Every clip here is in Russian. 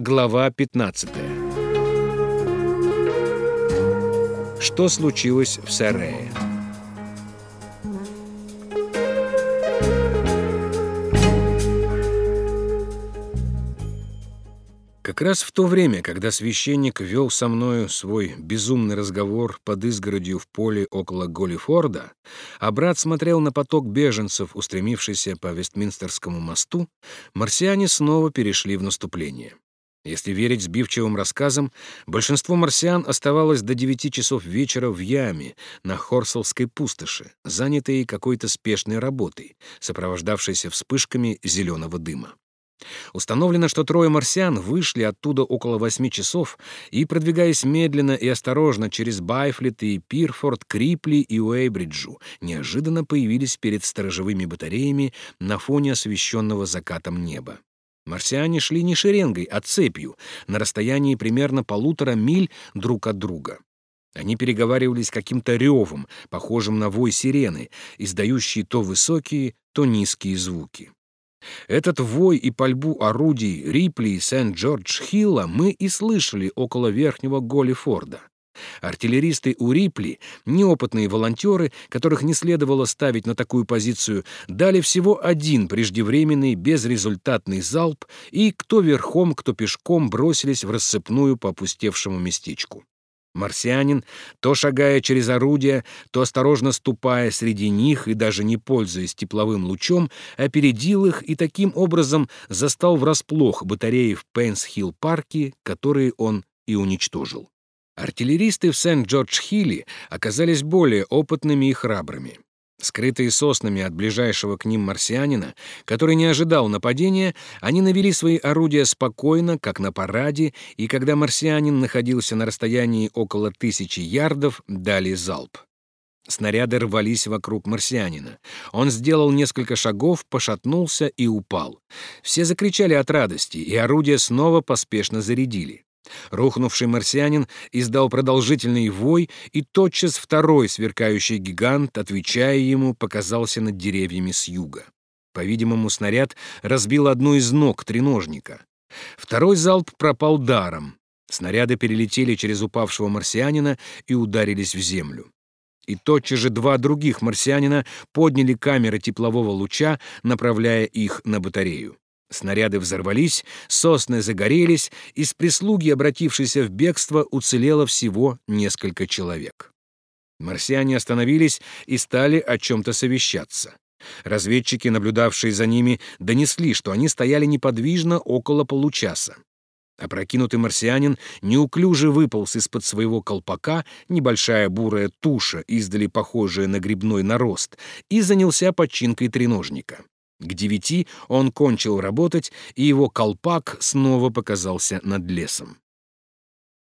Глава 15. Что случилось в Сарее? Как раз в то время, когда священник вел со мною свой безумный разговор под изгородью в поле около Голлифорда, а брат смотрел на поток беженцев, устремившийся по Вестминстерскому мосту, марсиане снова перешли в наступление. Если верить сбивчивым рассказам, большинство марсиан оставалось до 9 часов вечера в яме на Хорселской пустоши, занятые какой-то спешной работой, сопровождавшейся вспышками зеленого дыма. Установлено, что трое марсиан вышли оттуда около восьми часов и, продвигаясь медленно и осторожно через Байфлет и Пирфорд, Крипли и Уэйбриджу, неожиданно появились перед сторожевыми батареями на фоне освещенного закатом неба. Марсиане шли не шеренгой, а цепью, на расстоянии примерно полутора миль друг от друга. Они переговаривались каким-то ревом, похожим на вой сирены, издающие то высокие, то низкие звуки. Этот вой и пальбу орудий Рипли и Сент-Джордж-Хилла мы и слышали около верхнего Голлифорда. Артиллеристы у Рипли, неопытные волонтеры, которых не следовало ставить на такую позицию, дали всего один преждевременный безрезультатный залп, и кто верхом, кто пешком бросились врассыпную по опустевшему местечку. Марсианин, то шагая через орудия, то осторожно ступая среди них и даже не пользуясь тепловым лучом, опередил их и таким образом застал врасплох батареи в Пейнс-Хилл-парке, которые он и уничтожил. Артиллеристы в Сент-Джордж-Хилле оказались более опытными и храбрыми. Скрытые соснами от ближайшего к ним марсианина, который не ожидал нападения, они навели свои орудия спокойно, как на параде, и когда марсианин находился на расстоянии около тысячи ярдов, дали залп. Снаряды рвались вокруг марсианина. Он сделал несколько шагов, пошатнулся и упал. Все закричали от радости, и орудия снова поспешно зарядили. Рухнувший марсианин издал продолжительный вой, и тотчас второй сверкающий гигант, отвечая ему, показался над деревьями с юга. По-видимому, снаряд разбил одну из ног треножника. Второй залп пропал даром. Снаряды перелетели через упавшего марсианина и ударились в землю. И тотчас же два других марсианина подняли камеры теплового луча, направляя их на батарею. Снаряды взорвались, сосны загорелись, из прислуги, обратившейся в бегство, уцелело всего несколько человек. Марсиане остановились и стали о чем-то совещаться. Разведчики, наблюдавшие за ними, донесли, что они стояли неподвижно около получаса. Опрокинутый марсианин неуклюже выполз из-под своего колпака, небольшая бурая туша, издали похожая на грибной нарост, и занялся починкой треножника. К девяти он кончил работать, и его колпак снова показался над лесом.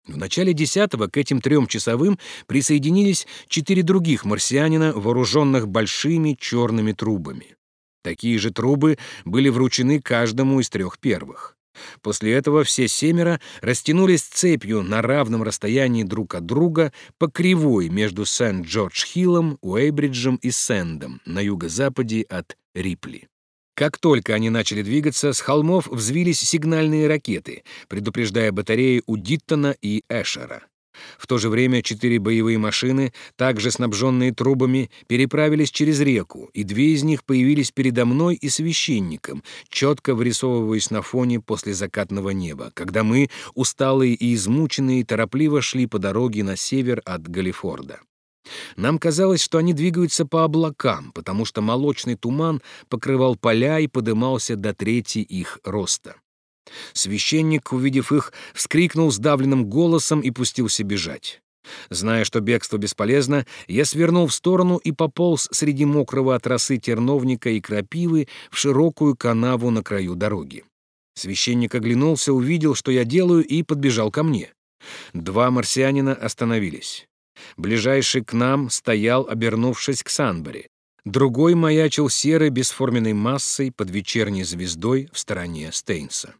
В начале десятого к этим трем часовым присоединились четыре других марсианина, вооруженных большими черными трубами. Такие же трубы были вручены каждому из трех первых. После этого все семеро растянулись цепью на равном расстоянии друг от друга по кривой между Сент-Джордж-Хиллом, Уэйбриджем и Сэндом на юго-западе от Рипли. Как только они начали двигаться, с холмов взвились сигнальные ракеты, предупреждая батареи у Диттона и Эшера. В то же время четыре боевые машины, также снабженные трубами, переправились через реку, и две из них появились передо мной и священником, четко вырисовываясь на фоне после закатного неба, когда мы, усталые и измученные, торопливо шли по дороге на север от Галифорда. Нам казалось, что они двигаются по облакам, потому что молочный туман покрывал поля и подымался до трети их роста. Священник, увидев их, вскрикнул сдавленным голосом и пустился бежать. Зная, что бегство бесполезно, я свернул в сторону и пополз среди мокрого от росы терновника и крапивы в широкую канаву на краю дороги. Священник оглянулся, увидел, что я делаю, и подбежал ко мне. Два марсианина остановились. Ближайший к нам стоял, обернувшись к Санбери. Другой маячил серой бесформенной массой под вечерней звездой в стороне Стейнса.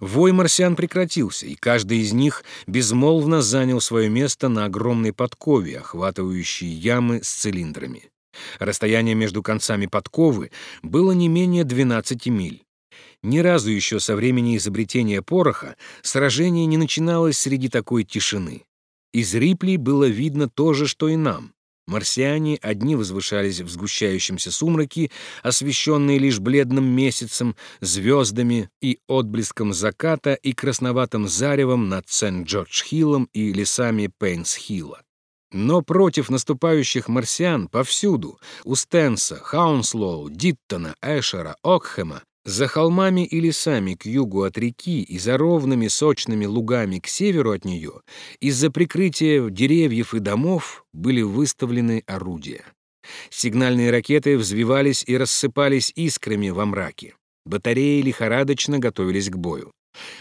Вой марсиан прекратился, и каждый из них безмолвно занял свое место на огромной подкове, охватывающей ямы с цилиндрами. Расстояние между концами подковы было не менее 12 миль. Ни разу еще со времени изобретения пороха сражение не начиналось среди такой тишины. Из Рипли было видно то же, что и нам. Марсиане одни возвышались в сгущающемся сумраке, освещенные лишь бледным месяцем, звездами и отблеском заката и красноватым заревом над Сент-Джордж-Хиллом и лесами Пейнс-Хилла. Но против наступающих марсиан повсюду, у Стенса, Хаунслоу, Диттона, Эшера, Окхема, за холмами и лесами к югу от реки и за ровными сочными лугами к северу от нее, из-за прикрытия деревьев и домов были выставлены орудия. Сигнальные ракеты взвивались и рассыпались искрами во мраке. Батареи лихорадочно готовились к бою.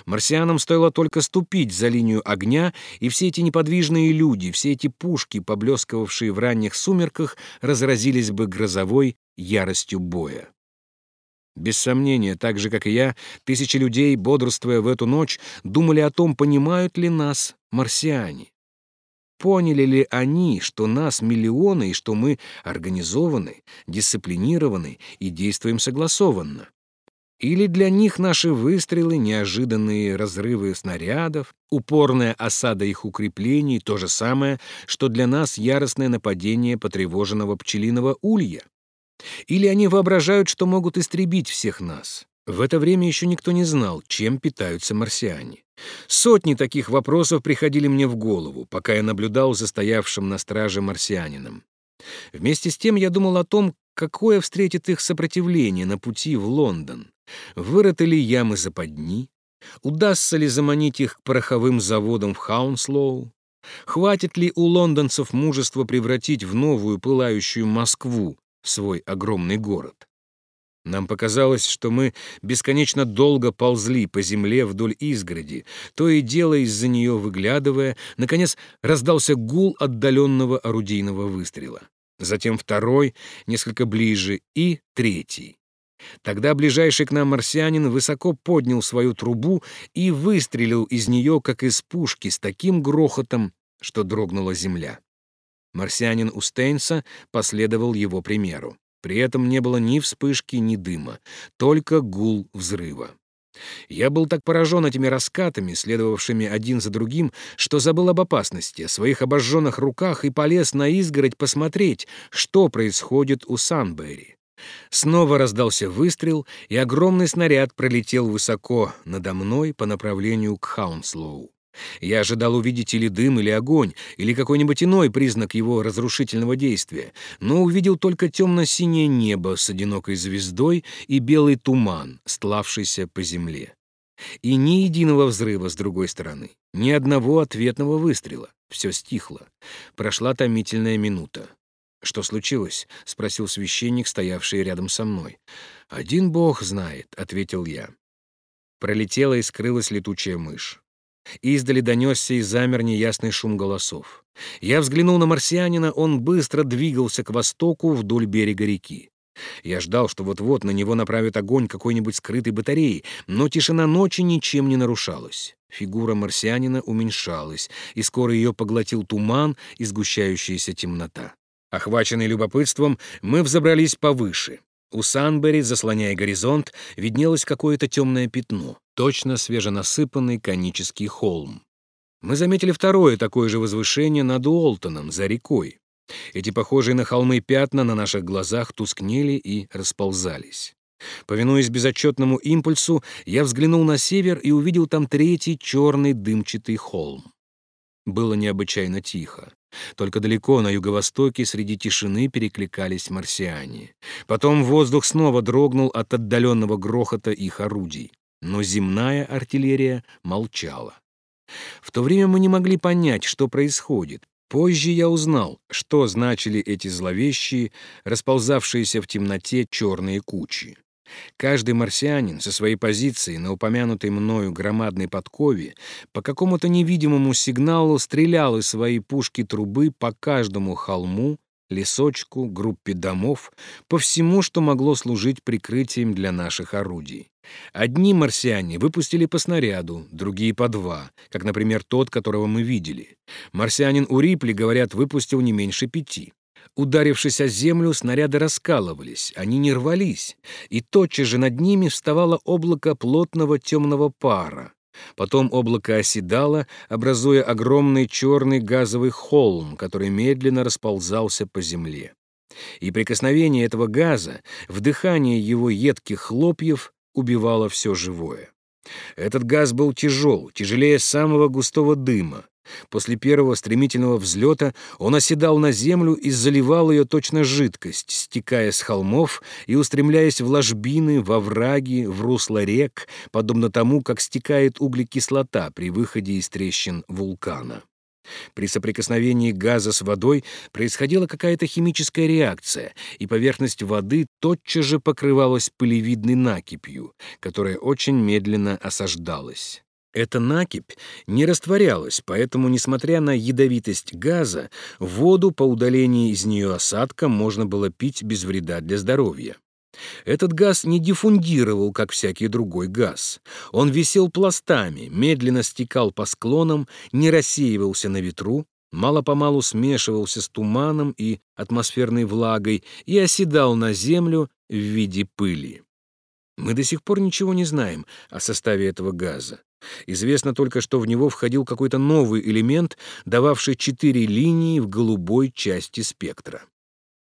Марсианам стоило только ступить за линию огня, и все эти неподвижные люди, все эти пушки, поблескивавшие в ранних сумерках, разразились бы грозовой яростью боя. Без сомнения, так же, как и я, тысячи людей, бодрствуя в эту ночь, думали о том, понимают ли нас марсиане. Поняли ли они, что нас миллионы и что мы организованы, дисциплинированы и действуем согласованно? Или для них наши выстрелы, неожиданные разрывы снарядов, упорная осада их укреплений — то же самое, что для нас яростное нападение потревоженного пчелиного улья? Или они воображают, что могут истребить всех нас? В это время еще никто не знал, чем питаются марсиане. Сотни таких вопросов приходили мне в голову, пока я наблюдал за стоявшим на страже марсианином. Вместе с тем я думал о том, какое встретит их сопротивление на пути в Лондон. Вырыты ли ямы западни? Удастся ли заманить их к пороховым заводам в Хаунслоу? Хватит ли у лондонцев мужества превратить в новую пылающую Москву свой огромный город. Нам показалось, что мы бесконечно долго ползли по земле вдоль изгороди, то и дело из-за нее выглядывая, наконец раздался гул отдаленного орудийного выстрела. Затем второй, несколько ближе, и третий. Тогда ближайший к нам марсианин высоко поднял свою трубу и выстрелил из нее, как из пушки, с таким грохотом, что дрогнула земля. Марсианин у Стейнса последовал его примеру. При этом не было ни вспышки, ни дыма, только гул взрыва. Я был так поражен этими раскатами, следовавшими один за другим, что забыл об опасности, о своих обожженных руках и полез на изгородь посмотреть, что происходит у Санберри. Снова раздался выстрел, и огромный снаряд пролетел высоко надо мной по направлению к Хаунслоу. Я ожидал увидеть или дым, или огонь, или какой-нибудь иной признак его разрушительного действия, но увидел только темно-синее небо с одинокой звездой и белый туман, стлавшийся по земле. И ни единого взрыва с другой стороны, ни одного ответного выстрела. Все стихло. Прошла томительная минута. «Что случилось?» — спросил священник, стоявший рядом со мной. «Один бог знает», — ответил я. Пролетела и скрылась летучая мышь. Издали донесся и замер неясный шум голосов. Я взглянул на марсианина, он быстро двигался к востоку вдоль берега реки. Я ждал, что вот-вот на него направят огонь какой-нибудь скрытой батареи, но тишина ночи ничем не нарушалась. Фигура марсианина уменьшалась, и скоро ее поглотил туман и сгущающаяся темнота. Охваченный любопытством, мы взобрались повыше. У Санбери, заслоняя горизонт, виднелось какое-то темное пятно, точно свеженасыпанный конический холм. Мы заметили второе такое же возвышение над Уолтоном, за рекой. Эти похожие на холмы пятна на наших глазах тускнели и расползались. Повинуясь безотчетному импульсу, я взглянул на север и увидел там третий черный дымчатый холм. Было необычайно тихо. Только далеко на юго-востоке среди тишины перекликались марсиане. Потом воздух снова дрогнул от отдаленного грохота их орудий. Но земная артиллерия молчала. В то время мы не могли понять, что происходит. Позже я узнал, что значили эти зловещие, расползавшиеся в темноте черные кучи. Каждый марсианин со своей позиции на упомянутой мною громадной подкове по какому-то невидимому сигналу стрелял из своей пушки трубы по каждому холму, лесочку, группе домов, по всему, что могло служить прикрытием для наших орудий. Одни марсиане выпустили по снаряду, другие по два, как, например, тот, которого мы видели. Марсианин у Рипли, говорят, выпустил не меньше пяти. Ударившись о землю, снаряды раскалывались, они не рвались, и тотчас же над ними вставало облако плотного темного пара. Потом облако оседало, образуя огромный черный газовый холм, который медленно расползался по земле. И прикосновение этого газа, вдыхание его едких хлопьев убивало все живое. Этот газ был тяжел, тяжелее самого густого дыма. После первого стремительного взлета он оседал на землю и заливал ее точно жидкость, стекая с холмов и устремляясь в ложбины, во враги, в русло рек, подобно тому, как стекает углекислота при выходе из трещин вулкана. При соприкосновении газа с водой происходила какая-то химическая реакция, и поверхность воды тотчас же покрывалась пылевидной накипью, которая очень медленно осаждалась. Эта накипь не растворялась, поэтому, несмотря на ядовитость газа, воду по удалении из нее осадка можно было пить без вреда для здоровья. Этот газ не диффундировал, как всякий другой газ. Он висел пластами, медленно стекал по склонам, не рассеивался на ветру, мало-помалу смешивался с туманом и атмосферной влагой и оседал на землю в виде пыли. Мы до сих пор ничего не знаем о составе этого газа. Известно только, что в него входил какой-то новый элемент, дававший четыре линии в голубой части спектра.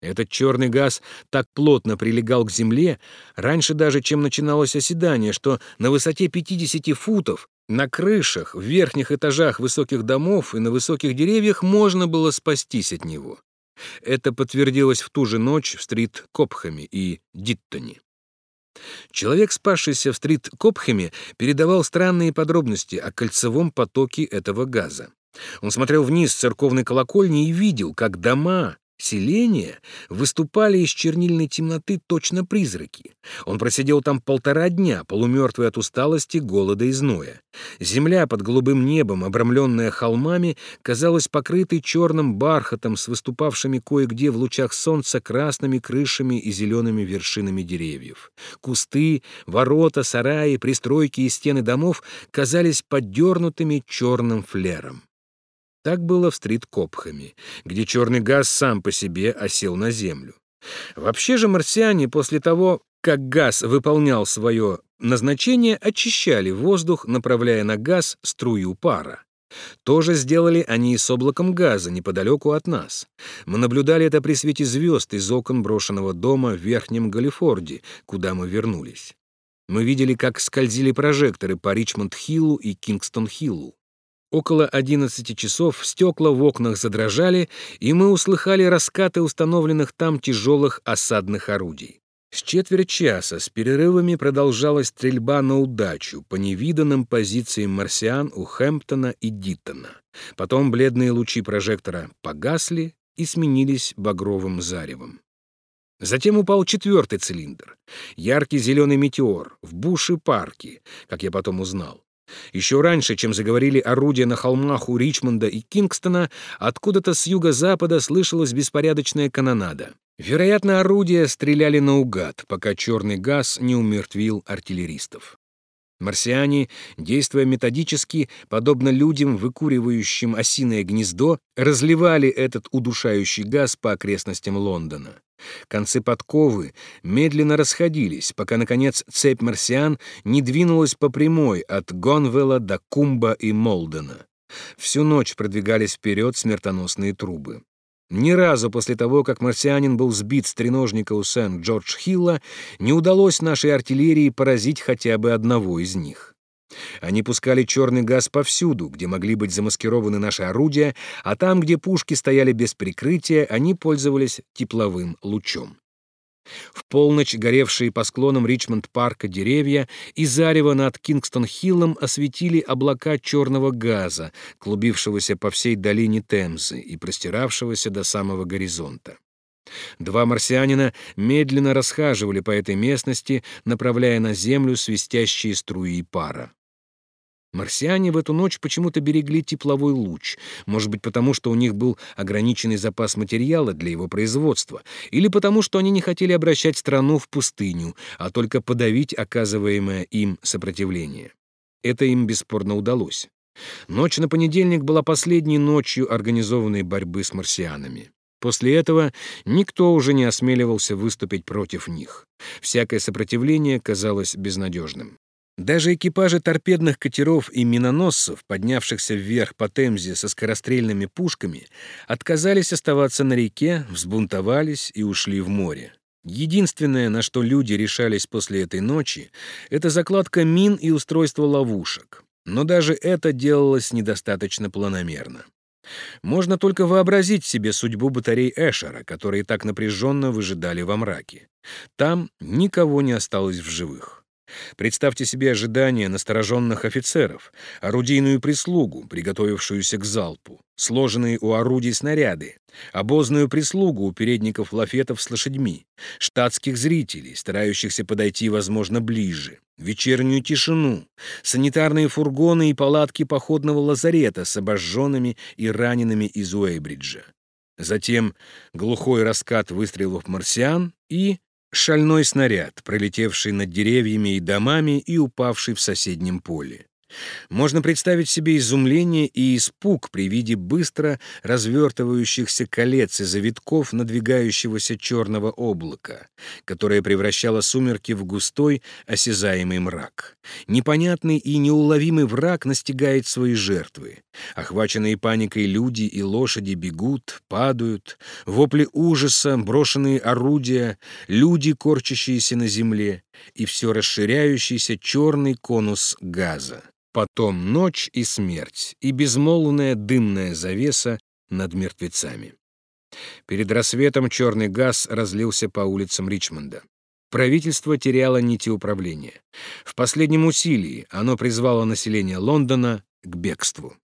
Этот черный газ так плотно прилегал к земле, раньше даже, чем начиналось оседание, что на высоте 50 футов, на крышах, в верхних этажах высоких домов и на высоких деревьях можно было спастись от него. Это подтвердилось в ту же ночь в стрит-Копхаме и Диттоне. Человек, спасшийся в стрит-Копхеме, передавал странные подробности о кольцевом потоке этого газа. Он смотрел вниз с церковной колокольни и видел, как дома, селения выступали из чернильной темноты точно призраки. Он просидел там полтора дня, полумертвый от усталости, голода и зноя. Земля под голубым небом, обрамленная холмами, казалась покрытой черным бархатом с выступавшими кое-где в лучах солнца красными крышами и зелеными вершинами деревьев. Кусты, ворота, сараи, пристройки и стены домов казались поддернутыми черным флером. Так было в стрит-копхами, где черный газ сам по себе осел на землю. Вообще же марсиане после того, как газ выполнял свое назначение, очищали воздух, направляя на газ струю пара. То же сделали они и с облаком газа неподалеку от нас. Мы наблюдали это при свете звезд из окон брошенного дома в Верхнем Галифорде, куда мы вернулись. Мы видели, как скользили прожекторы по Ричмонд-Хиллу и Кингстон-Хиллу. Около 11 часов стекла в окнах задрожали, и мы услыхали раскаты установленных там тяжелых осадных орудий. С четверть часа с перерывами продолжалась стрельба на удачу по невиданным позициям марсиан у Хэмптона и Диттона. Потом бледные лучи прожектора погасли и сменились багровым заревом. Затем упал четвертый цилиндр, яркий зеленый метеор в Буше-парке, как я потом узнал. Еще раньше, чем заговорили орудия на холмах у Ричмонда и Кингстона, откуда-то с юго-запада слышалась беспорядочная канонада. Вероятно, орудия стреляли наугад, пока черный газ не умертвил артиллеристов. Марсиане, действуя методически, подобно людям, выкуривающим осиное гнездо, разливали этот удушающий газ по окрестностям Лондона. Концы подковы медленно расходились, пока, наконец, цепь марсиан не двинулась по прямой от Гонвелла до Кумба и Молдена. Всю ночь продвигались вперед смертоносные трубы. Ни разу после того, как марсианин был сбит с треножника у Сент-Джордж-Хилла, не удалось нашей артиллерии поразить хотя бы одного из них. Они пускали черный газ повсюду, где могли быть замаскированы наши орудия, а там, где пушки стояли без прикрытия, они пользовались тепловым лучом. В полночь горевшие по склонам Ричмонд-парка деревья и зарево над Кингстон-Хиллом осветили облака черного газа, клубившегося по всей долине Темзы и простиравшегося до самого горизонта. Два марсианина медленно расхаживали по этой местности, направляя на Землю свистящие струи пара. Марсиане в эту ночь почему-то берегли тепловой луч, может быть, потому что у них был ограниченный запас материала для его производства, или потому что они не хотели обращать страну в пустыню, а только подавить оказываемое им сопротивление. Это им бесспорно удалось. Ночь на понедельник была последней ночью организованной борьбы с марсианами. После этого никто уже не осмеливался выступить против них. Всякое сопротивление казалось безнадежным. Даже экипажи торпедных катеров и миноносцев, поднявшихся вверх по Темзе со скорострельными пушками, отказались оставаться на реке, взбунтовались и ушли в море. Единственное, на что люди решались после этой ночи, это закладка мин и устройство ловушек. Но даже это делалось недостаточно планомерно. Можно только вообразить себе судьбу батарей Эшера, которые так напряженно выжидали во мраке. Там никого не осталось в живых. Представьте себе ожидания настороженных офицеров, орудийную прислугу, приготовившуюся к залпу, сложенные у орудий снаряды, обозную прислугу у передников лафетов с лошадьми, штатских зрителей, старающихся подойти, возможно, ближе, вечернюю тишину, санитарные фургоны и палатки походного лазарета с обожженными и ранеными из Уэйбриджа. Затем глухой раскат выстрелов марсиан и Шальной снаряд, пролетевший над деревьями и домами и упавший в соседнем поле. Можно представить себе изумление и испуг при виде быстро развертывающихся колец и завитков надвигающегося черного облака, которое превращало сумерки в густой осязаемый мрак. Непонятный и неуловимый враг настигает свои жертвы. Охваченные паникой люди и лошади бегут, падают, вопли ужаса, брошенные орудия, люди, корчащиеся на земле, и все расширяющийся черный конус газа. Потом ночь и смерть, и безмолвная дымная завеса над мертвецами. Перед рассветом черный газ разлился по улицам Ричмонда. Правительство теряло нити управления. В последнем усилии оно призвало население Лондона к бегству.